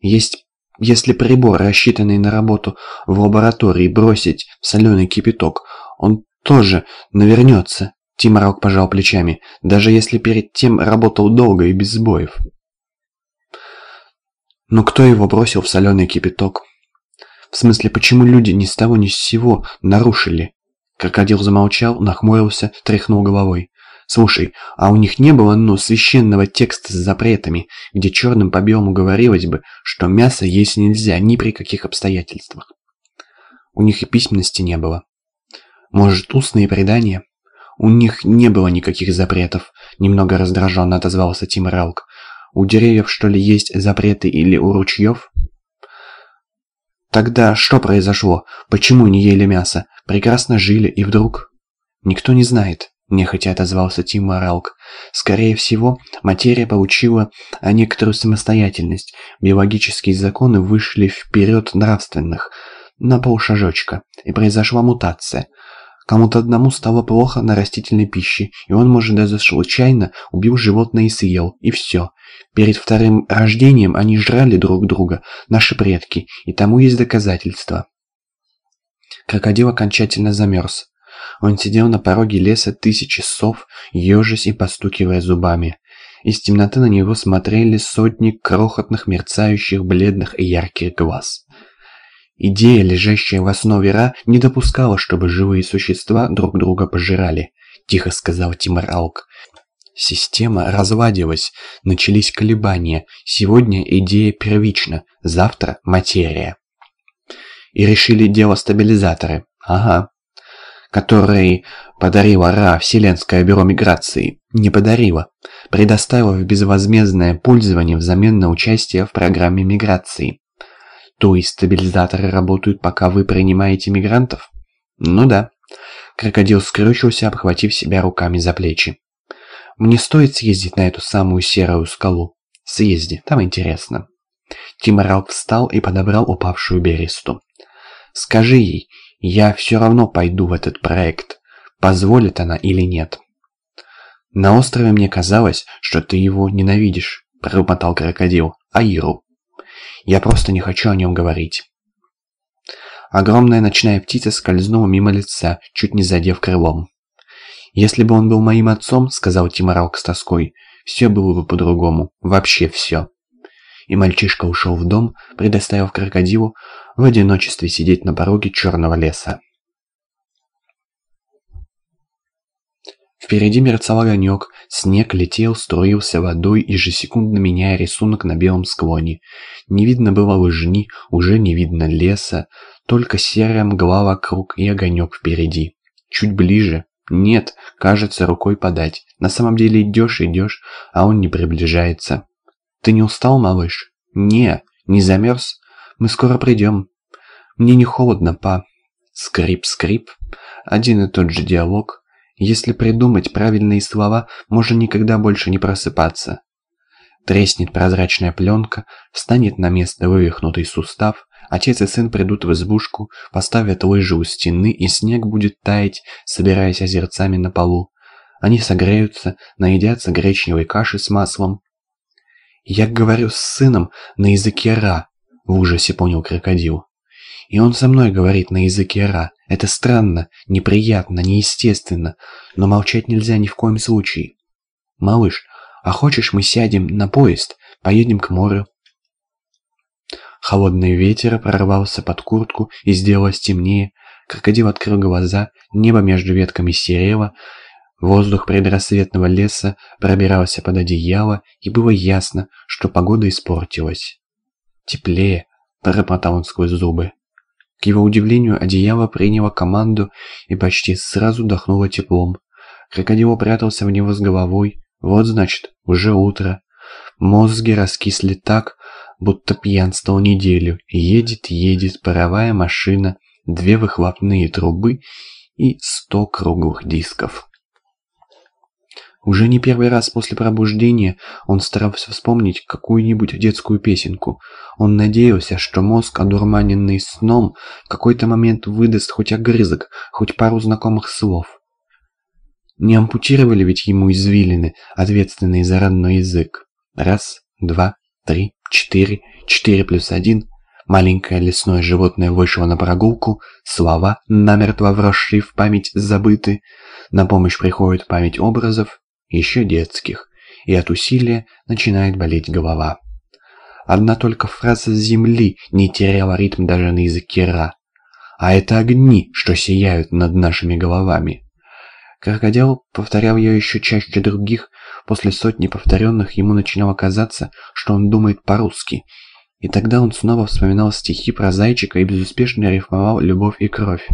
Есть, если прибор, рассчитанный на работу в лаборатории, бросить в соленый кипяток, он тоже навернется. Тиморок пожал плечами, даже если перед тем работал долго и без сбоев. Но кто его бросил в соленый кипяток? В смысле, почему люди ни с того ни с сего нарушили? Крокодил замолчал, нахмурился, тряхнул головой. Слушай, а у них не было, ну, священного текста с запретами, где черным по белому говорилось бы, что мясо есть нельзя ни при каких обстоятельствах? У них и письменности не было. Может, устные предания? У них не было никаких запретов, немного раздраженно отозвался Тим Раук. У деревьев, что ли, есть запреты или у ручьев? Тогда что произошло? Почему не ели мясо? Прекрасно жили, и вдруг... Никто не знает, нехотя отозвался Тим Раук. Скорее всего, материя получила некоторую самостоятельность. Биологические законы вышли вперед нравственных, на полшажочка, и произошла мутация – Кому-то одному стало плохо на растительной пище, и он, может, даже случайно убил животное и съел, и все. Перед вторым рождением они жрали друг друга, наши предки, и тому есть доказательства. Крокодил окончательно замерз. Он сидел на пороге леса тысячи сов, ежась и постукивая зубами. Из темноты на него смотрели сотни крохотных, мерцающих, бледных и ярких глаз. Идея, лежащая в основе Ра, не допускала, чтобы живые существа друг друга пожирали, тихо сказал Тимур Алк. Система разладилась, начались колебания. Сегодня идея первична, завтра материя. И решили дело стабилизаторы. Ага. Который подарила Ра Вселенское бюро миграции. Не подарила. Предоставила в безвозмездное пользование взамен на участие в программе миграции. То есть стабилизаторы работают, пока вы принимаете мигрантов? Ну да. Крокодил скрючился, обхватив себя руками за плечи. Мне стоит съездить на эту самую серую скалу. Съезди, там интересно. Тиморал встал и подобрал упавшую бересту. Скажи ей, я все равно пойду в этот проект. Позволит она или нет? На острове мне казалось, что ты его ненавидишь, пробормотал крокодил. А Иру? Я просто не хочу о нем говорить. Огромная ночная птица скользнула мимо лица, чуть не задев крылом. «Если бы он был моим отцом», — сказал Тиморалк с тоской, — «все было бы по-другому. Вообще все». И мальчишка ушел в дом, предоставив крокодилу в одиночестве сидеть на пороге черного леса. Впереди мерцал огонек, снег летел, струился водой, ежесекундно меняя рисунок на белом склоне. Не видно было лыжни, уже не видно леса, только серая мгла вокруг и огонек впереди. Чуть ближе. Нет, кажется, рукой подать. На самом деле идешь, идешь, а он не приближается. Ты не устал, малыш? Не, не замерз? Мы скоро придем. Мне не холодно, па. Скрип-скрип. Один и тот же диалог, если придумать правильные слова, можно никогда больше не просыпаться. Треснет прозрачная пленка, встанет на место вывихнутый сустав, отец и сын придут в избушку, поставят лыжи у стены, и снег будет таять, собираясь озерцами на полу. Они согреются, наедятся гречневой каши с маслом. «Я говорю с сыном на языке Ра», — в ужасе понял крокодил. «И он со мной говорит на языке Ра. Это странно, неприятно, неестественно, но молчать нельзя ни в коем случае. Малыш, а хочешь мы сядем на поезд, поедем к морю? Холодный ветер прорвался под куртку и сделалось темнее. Крокодил открыл глаза, небо между ветками серело, воздух предрассветного леса пробирался под одеяло, и было ясно, что погода испортилась. «Теплее», — пробормотал он сквозь зубы. К его удивлению, одеяло приняло команду и почти сразу дохнуло теплом. Крокодил прятался в него с головой. Вот значит, уже утро. Мозги раскисли так, будто пьянствовал неделю. Едет, едет паровая машина, две выхлопные трубы и сто круглых дисков. Уже не первый раз после пробуждения он старался вспомнить какую-нибудь детскую песенку. Он надеялся, что мозг, одурманенный сном, в какой-то момент выдаст хоть огрызок, хоть пару знакомых слов. Не ампутировали ведь ему извилины, ответственные за родной язык. Раз, два, три, четыре, четыре плюс один. Маленькое лесное животное вышло на прогулку, слова, намертво вросшие в память, забыты. На помощь приходит память образов, еще детских, и от усилия начинает болеть голова. Одна только фраза земли не теряла ритм даже на языке Ра. А это огни, что сияют над нашими головами. Крокодил повторял ее еще чаще других. После сотни повторенных ему начинало казаться, что он думает по-русски. И тогда он снова вспоминал стихи про зайчика и безуспешно рифмовал «любовь и кровь».